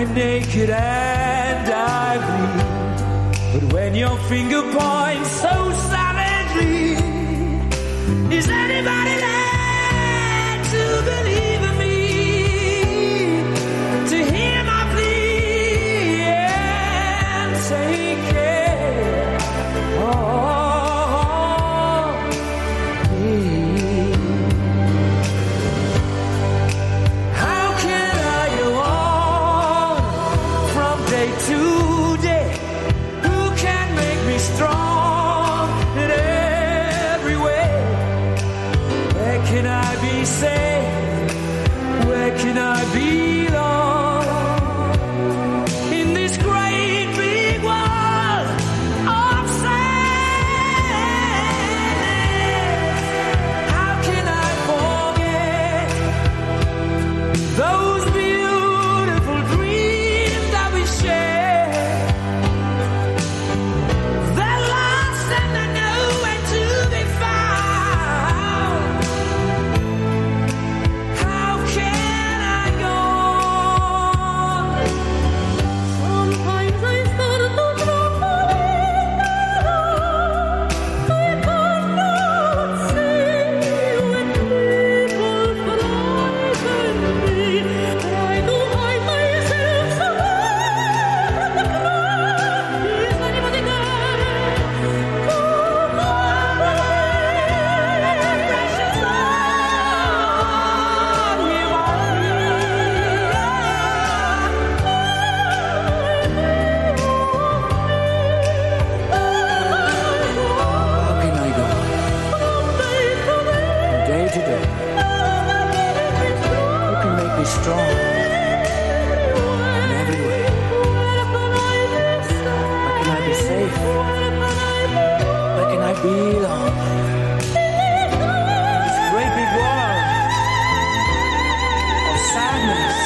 I'm naked and I bleed. But when your finger points so savagely, is anybody there to believe in me? To hear my plea and take can I be safe? Where can I belong? Strong in every way? Where can I be safe? Where can I belong? This great big world of sadness.